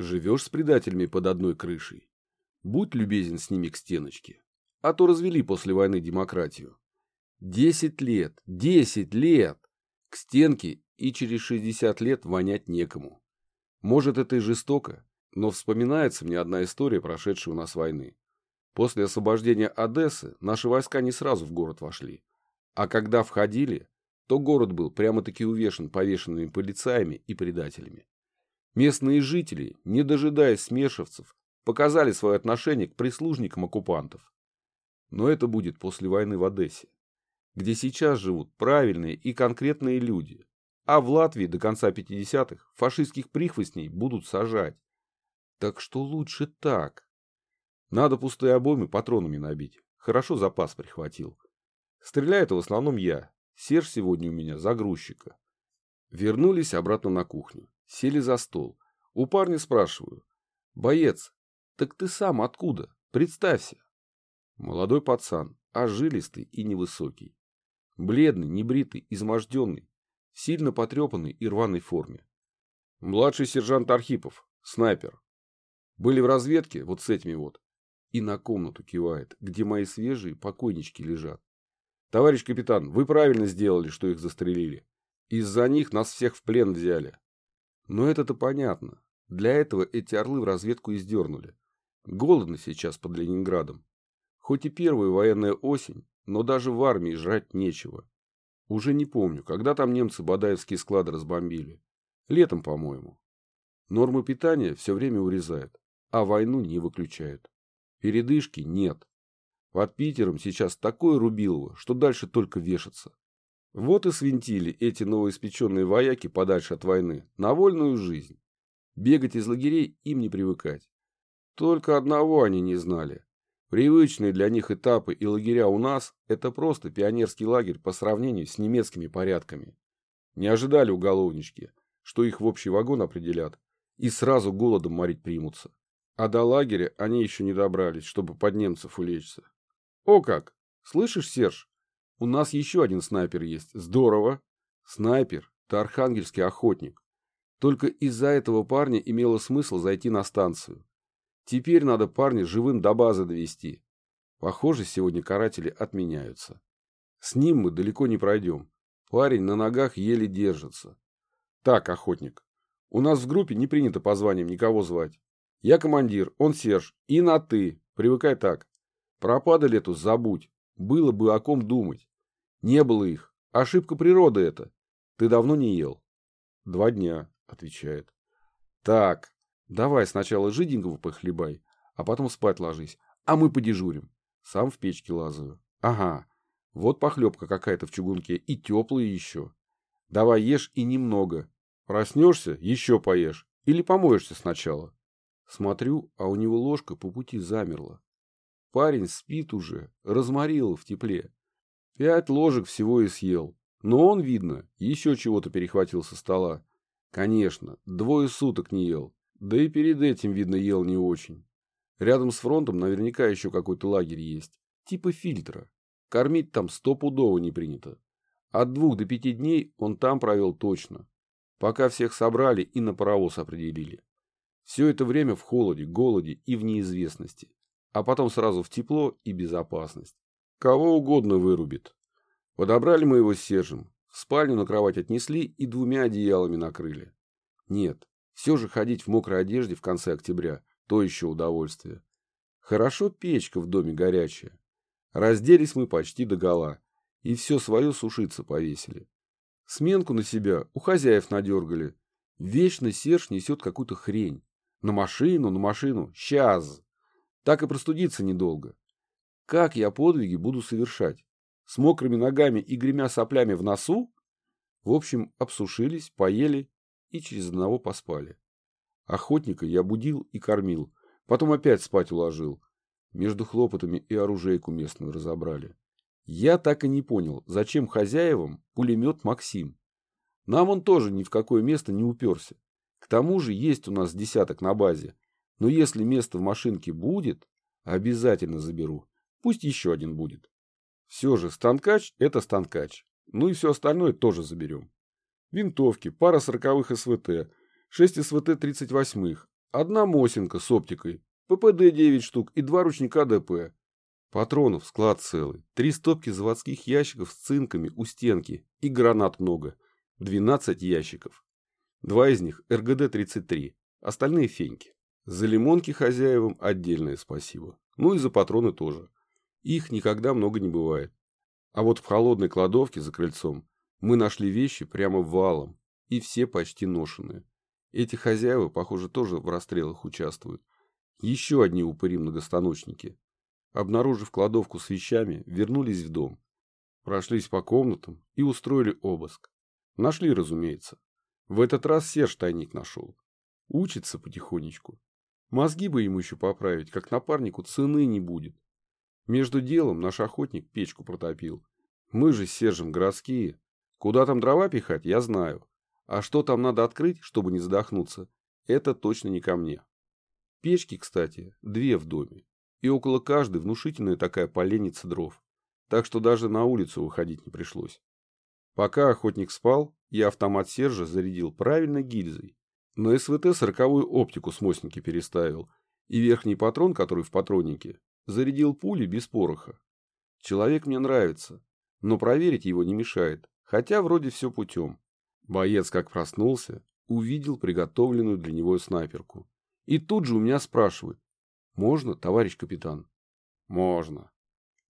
Живешь с предателями под одной крышей. Будь любезен с ними к стеночке. А то развели после войны демократию. Десять лет, десять лет! К стенке и через шестьдесят лет вонять некому. Может, это и жестоко, но вспоминается мне одна история, прошедшая у нас войны. После освобождения Одессы наши войска не сразу в город вошли. А когда входили, то город был прямо-таки увешан повешенными полицаями и предателями. Местные жители, не дожидаясь смешивцев, показали свое отношение к прислужникам оккупантов. Но это будет после войны в Одессе, где сейчас живут правильные и конкретные люди, а в Латвии до конца 50-х фашистских прихвостней будут сажать. Так что лучше так. Надо пустые обоймы патронами набить. Хорошо запас прихватил. Стреляет в основном я. Серж сегодня у меня загрузчика. Вернулись обратно на кухню. Сели за стол. У парня спрашиваю. Боец, так ты сам откуда? Представься. Молодой пацан, а и невысокий. Бледный, небритый, изможденный, в сильно потрепанной и рваной форме. Младший сержант Архипов, снайпер. Были в разведке вот с этими вот. И на комнату кивает, где мои свежие покойнички лежат. Товарищ капитан, вы правильно сделали, что их застрелили. Из-за них нас всех в плен взяли. Но это-то понятно. Для этого эти орлы в разведку издернули. Голодно сейчас под Ленинградом. Хоть и первая военная осень, но даже в армии жрать нечего. Уже не помню, когда там немцы Бадаевские склады разбомбили. Летом, по-моему. Нормы питания все время урезают, а войну не выключают. Передышки нет. Под Питером сейчас такое рубилово, что дальше только вешаться. Вот и свинтили эти новоиспеченные вояки подальше от войны, на вольную жизнь. Бегать из лагерей им не привыкать. Только одного они не знали. Привычные для них этапы и лагеря у нас – это просто пионерский лагерь по сравнению с немецкими порядками. Не ожидали уголовнички, что их в общий вагон определят и сразу голодом морить примутся. А до лагеря они еще не добрались, чтобы под немцев улечься. О как! Слышишь, Серж? У нас еще один снайпер есть. Здорово. Снайпер – это архангельский охотник. Только из-за этого парня имело смысл зайти на станцию. Теперь надо парня живым до базы довести. Похоже, сегодня каратели отменяются. С ним мы далеко не пройдем. Парень на ногах еле держится. Так, охотник, у нас в группе не принято по званиям никого звать. Я командир, он Серж, и на «ты». Привыкай так. Пропадали эту забудь. Было бы о ком думать. Не было их. Ошибка природы это. Ты давно не ел? Два дня, отвечает. Так, давай сначала жиденького похлебай, а потом спать ложись. А мы подежурим. Сам в печке лазаю. Ага, вот похлебка какая-то в чугунке и теплая еще. Давай ешь и немного. Проснешься, еще поешь. Или помоешься сначала. Смотрю, а у него ложка по пути замерла. Парень спит уже, разморил в тепле. Пять ложек всего и съел. Но он, видно, еще чего-то перехватил со стола. Конечно, двое суток не ел. Да и перед этим, видно, ел не очень. Рядом с фронтом наверняка еще какой-то лагерь есть. Типа фильтра. Кормить там стопудово не принято. От двух до пяти дней он там провел точно. Пока всех собрали и на паровоз определили. Все это время в холоде, голоде и в неизвестности. А потом сразу в тепло и безопасность. Кого угодно вырубит. Подобрали мы его с Сержем. В спальню на кровать отнесли и двумя одеялами накрыли. Нет, все же ходить в мокрой одежде в конце октября – то еще удовольствие. Хорошо печка в доме горячая. Разделись мы почти до гола. И все свое сушиться повесили. Сменку на себя у хозяев надергали. Вечно Серж несет какую-то хрень. На машину, на машину. Сейчас. Так и простудиться недолго. Как я подвиги буду совершать? С мокрыми ногами и гремя соплями в носу? В общем, обсушились, поели и через одного поспали. Охотника я будил и кормил, потом опять спать уложил. Между хлопотами и оружейку местную разобрали. Я так и не понял, зачем хозяевам пулемет «Максим». Нам он тоже ни в какое место не уперся. К тому же есть у нас десяток на базе. Но если место в машинке будет, обязательно заберу. Пусть еще один будет. Все же станкач – это станкач. Ну и все остальное тоже заберем. Винтовки, пара сороковых СВТ, шесть СВТ-38, Одна Мосинка с оптикой, ППД 9 штук и два ручника ДП. Патронов склад целый, три стопки заводских ящиков с цинками у стенки и гранат много, 12 ящиков. Два из них РГД-33, остальные феньки. За лимонки хозяевам отдельное спасибо. Ну и за патроны тоже. Их никогда много не бывает. А вот в холодной кладовке за крыльцом мы нашли вещи прямо валом, и все почти ношеные. Эти хозяева, похоже, тоже в расстрелах участвуют. Еще одни упыри-многостаночники. Обнаружив кладовку с вещами, вернулись в дом. Прошлись по комнатам и устроили обыск. Нашли, разумеется. В этот раз Серж тайник нашел. Учится потихонечку. Мозги бы ему еще поправить, как напарнику цены не будет. Между делом наш охотник печку протопил. Мы же с Сержем городские. Куда там дрова пихать, я знаю. А что там надо открыть, чтобы не задохнуться, это точно не ко мне. Печки, кстати, две в доме, и около каждой внушительная такая поленница дров, так что даже на улицу выходить не пришлось. Пока охотник спал, я автомат Сержа зарядил правильно гильзой. На СВТ сороковую оптику с мостники переставил, и верхний патрон, который в патроннике, зарядил пули без пороха. Человек мне нравится, но проверить его не мешает, хотя вроде все путем. Боец как проснулся, увидел приготовленную для него снайперку. И тут же у меня спрашивают. Можно, товарищ капитан? Можно.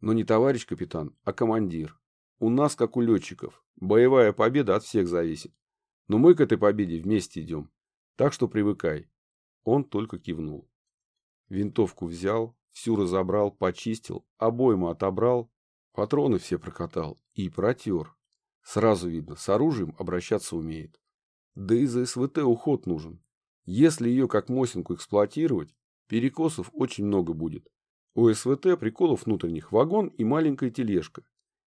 Но не товарищ капитан, а командир. У нас, как у летчиков, боевая победа от всех зависит. Но мы к этой победе вместе идем. Так что привыкай. Он только кивнул. Винтовку взял, всю разобрал, почистил, обойму отобрал, патроны все прокатал и протер. Сразу видно, с оружием обращаться умеет. Да и за СВТ уход нужен. Если ее как Мосинку эксплуатировать, перекосов очень много будет. У СВТ приколов внутренних вагон и маленькая тележка.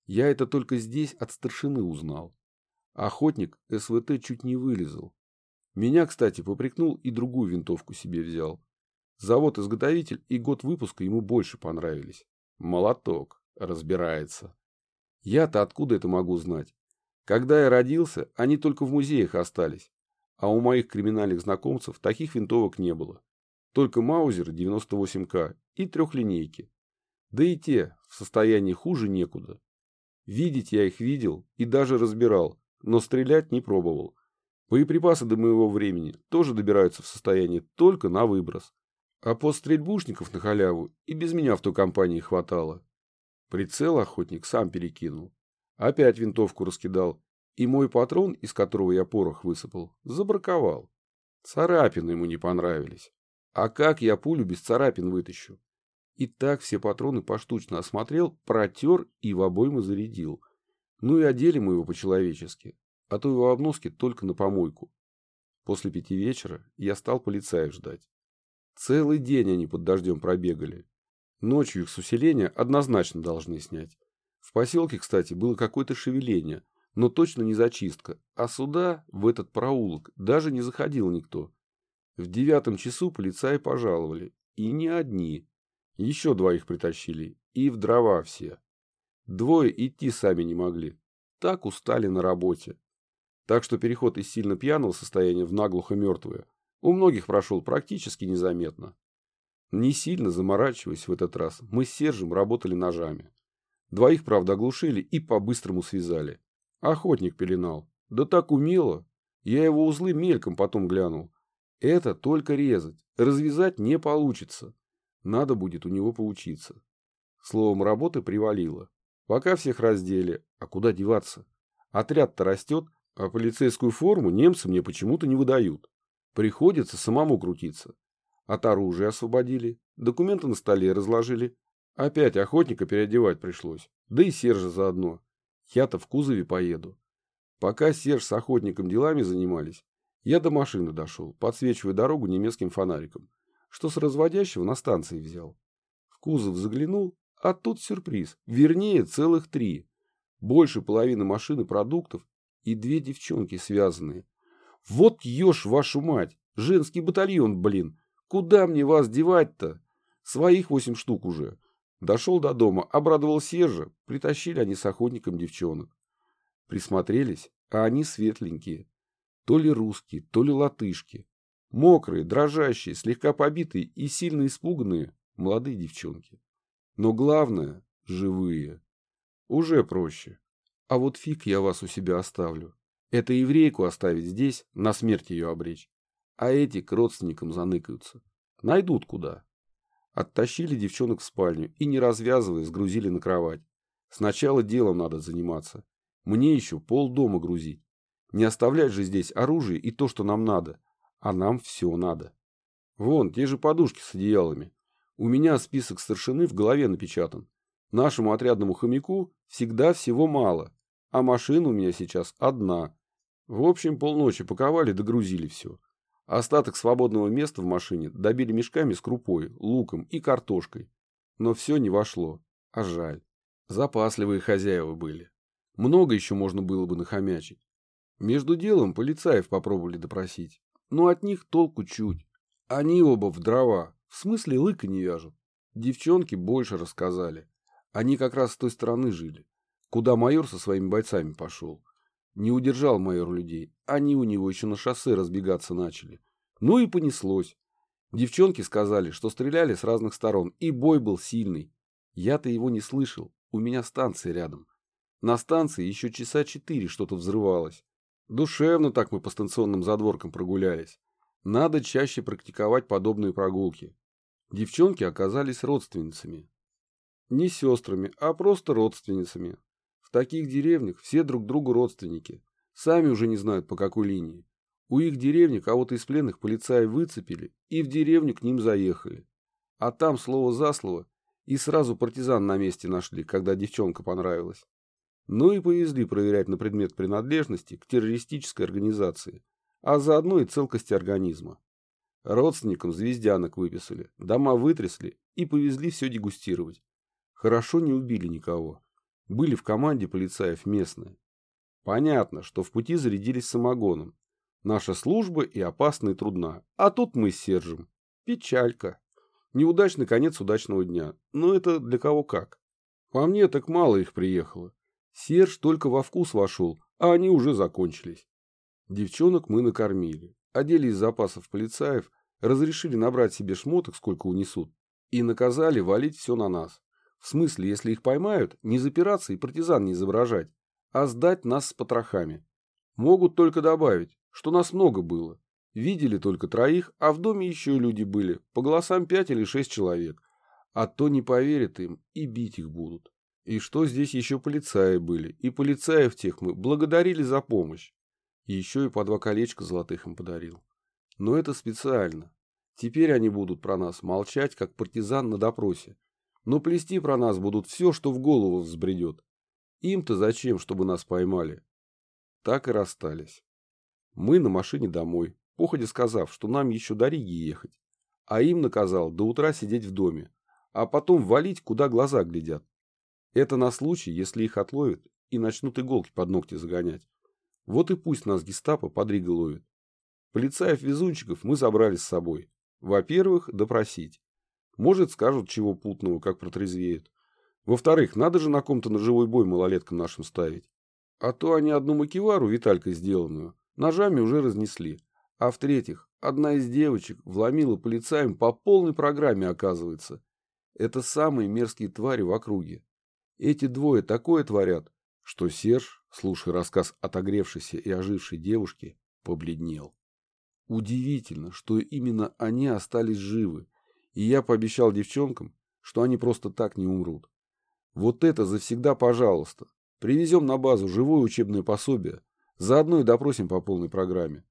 Я это только здесь от старшины узнал. Охотник СВТ чуть не вылезал. Меня, кстати, попрекнул и другую винтовку себе взял. Завод-изготовитель и год выпуска ему больше понравились. Молоток. Разбирается. Я-то откуда это могу знать? Когда я родился, они только в музеях остались а у моих криминальных знакомцев таких винтовок не было. Только Маузер 98К и трехлинейки. Да и те в состоянии хуже некуда. Видеть я их видел и даже разбирал, но стрелять не пробовал. Боеприпасы до моего времени тоже добираются в состояние только на выброс. А постстрельбушников на халяву и без меня в той компании хватало. Прицел охотник сам перекинул. Опять винтовку раскидал и мой патрон, из которого я порох высыпал, забраковал. Царапины ему не понравились. А как я пулю без царапин вытащу? И так все патроны поштучно осмотрел, протер и в обойму зарядил. Ну и одели мы его по-человечески, а то его обноски только на помойку. После пяти вечера я стал полицаев ждать. Целый день они под дождем пробегали. Ночью их с усиления однозначно должны снять. В поселке, кстати, было какое-то шевеление – но точно не зачистка, а сюда, в этот проулок, даже не заходил никто. В девятом часу полицаи пожаловали, и не одни. Еще двоих притащили, и в дрова все. Двое идти сами не могли, так устали на работе. Так что переход из сильно пьяного состояния в наглухо мертвое у многих прошел практически незаметно. Не сильно заморачиваясь в этот раз, мы с Сержем работали ножами. Двоих, правда, оглушили и по-быстрому связали. Охотник пеленал. Да так умело. Я его узлы мельком потом глянул. Это только резать. Развязать не получится. Надо будет у него поучиться. Словом, работы привалило. Пока всех раздели. А куда деваться? Отряд-то растет, а полицейскую форму немцы мне почему-то не выдают. Приходится самому крутиться. От оружия освободили, документы на столе разложили. Опять охотника переодевать пришлось, да и Сержа заодно. Я-то в кузове поеду. Пока Серж с охотником делами занимались, я до машины дошел, подсвечивая дорогу немецким фонариком, что с разводящего на станции взял. В кузов заглянул, а тут сюрприз, вернее целых три. Больше половины машины продуктов и две девчонки связанные. Вот ешь вашу мать, женский батальон, блин, куда мне вас девать-то? Своих восемь штук уже. Дошел до дома, обрадовал Сержа, притащили они с охотником девчонок. Присмотрелись, а они светленькие. То ли русские, то ли латышки. Мокрые, дрожащие, слегка побитые и сильно испуганные молодые девчонки. Но главное – живые. Уже проще. А вот фиг я вас у себя оставлю. Это еврейку оставить здесь, на смерть ее обречь. А эти к родственникам заныкаются. Найдут куда. Оттащили девчонок в спальню и, не развязывая, сгрузили на кровать. Сначала делом надо заниматься. Мне еще полдома грузить. Не оставлять же здесь оружие и то, что нам надо. А нам все надо. Вон, те же подушки с одеялами. У меня список старшины в голове напечатан. Нашему отрядному хомяку всегда всего мало, а машина у меня сейчас одна. В общем, полночи паковали, догрузили все. Остаток свободного места в машине добили мешками с крупой, луком и картошкой. Но все не вошло. А жаль. Запасливые хозяева были. Много еще можно было бы нахомячить. Между делом полицаев попробовали допросить. Но от них толку чуть. Они оба в дрова. В смысле лыка не вяжут. Девчонки больше рассказали. Они как раз с той стороны жили, куда майор со своими бойцами пошел. Не удержал майор людей. Они у него еще на шоссе разбегаться начали. Ну и понеслось. Девчонки сказали, что стреляли с разных сторон, и бой был сильный. Я-то его не слышал, у меня станция рядом. На станции еще часа четыре что-то взрывалось. Душевно так мы по станционным задворкам прогулялись. Надо чаще практиковать подобные прогулки. Девчонки оказались родственницами. Не сестрами, а просто родственницами. Таких деревнях все друг другу родственники. Сами уже не знают, по какой линии. У их деревни кого-то из пленных полицаи выцепили и в деревню к ним заехали. А там слово за слово и сразу партизан на месте нашли, когда девчонка понравилась. Ну и повезли проверять на предмет принадлежности к террористической организации, а заодно и целкости организма. Родственникам звездянок выписали, дома вытрясли и повезли все дегустировать. Хорошо не убили никого. Были в команде полицаев местные. Понятно, что в пути зарядились самогоном. Наша служба и опасна и трудна. А тут мы с Сержем. Печалька. Неудачный конец удачного дня. Но это для кого как. По мне так мало их приехало. Серж только во вкус вошел, а они уже закончились. Девчонок мы накормили, одели из запасов полицаев, разрешили набрать себе шмоток, сколько унесут, и наказали валить все на нас. В смысле, если их поймают, не запираться и партизан не изображать, а сдать нас с потрохами. Могут только добавить, что нас много было. Видели только троих, а в доме еще люди были, по голосам пять или шесть человек. А то не поверят им и бить их будут. И что здесь еще полицаи были, и полицаев тех мы благодарили за помощь. Еще и по два колечка золотых им подарил. Но это специально. Теперь они будут про нас молчать, как партизан на допросе. Но плести про нас будут все, что в голову взбредет. Им-то зачем, чтобы нас поймали? Так и расстались. Мы на машине домой, походе сказав, что нам еще до Риги ехать. А им наказал до утра сидеть в доме, а потом валить, куда глаза глядят. Это на случай, если их отловят и начнут иголки под ногти загонять. Вот и пусть нас гестапо под Ригой ловит. Полицаев-везунчиков мы забрали с собой. Во-первых, допросить. Может, скажут чего путного, как протрезвеют. Во-вторых, надо же на ком-то на живой бой малолеткам нашим ставить. А то они одну макевару Виталькой сделанную ножами уже разнесли. А в-третьих, одна из девочек вломила полицаям по полной программе, оказывается. Это самые мерзкие твари в округе. Эти двое такое творят, что Серж, слушая рассказ отогревшейся и ожившей девушки, побледнел. Удивительно, что именно они остались живы, и я пообещал девчонкам, что они просто так не умрут. Вот это завсегда пожалуйста. Привезем на базу живое учебное пособие, заодно и допросим по полной программе.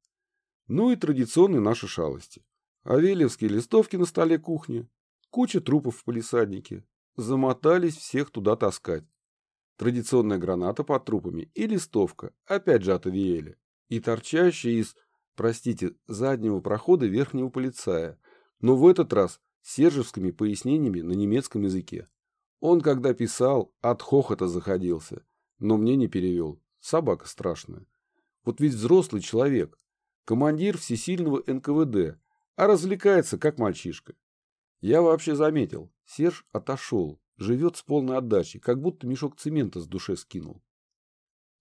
Ну и традиционные наши шалости. Авелевские листовки на столе кухни, куча трупов в палисаднике, замотались всех туда таскать. Традиционная граната под трупами и листовка, опять же от Авиэля, и торчащая из, простите, заднего прохода верхнего полицая, но в этот раз сержевскими пояснениями на немецком языке. Он, когда писал, от хохота заходился, но мне не перевел. Собака страшная. Вот ведь взрослый человек, командир всесильного НКВД, а развлекается как мальчишка. Я вообще заметил, Серж отошел, живет с полной отдачей, как будто мешок цемента с души скинул.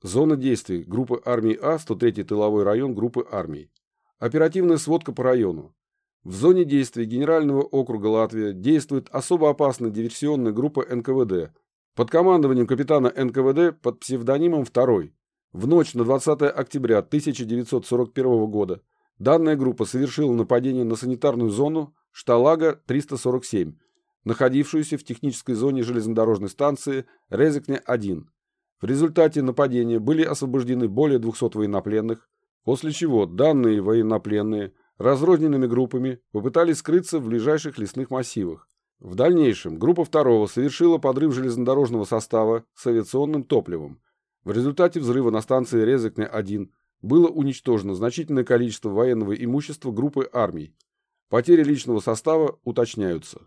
Зона действий. Группа армий А, 103-й тыловой район группы армий. Оперативная сводка по району. В зоне действия Генерального округа Латвия действует особо опасная диверсионная группа НКВД под командованием капитана НКВД под псевдонимом «Второй». В ночь на 20 октября 1941 года данная группа совершила нападение на санитарную зону Шталага-347, находившуюся в технической зоне железнодорожной станции Резекне-1. В результате нападения были освобождены более 200 военнопленных, после чего данные военнопленные разрозненными группами попытались скрыться в ближайших лесных массивах. В дальнейшем группа второго совершила подрыв железнодорожного состава с авиационным топливом. В результате взрыва на станции Резекне-1 было уничтожено значительное количество военного имущества группы армий. Потери личного состава уточняются.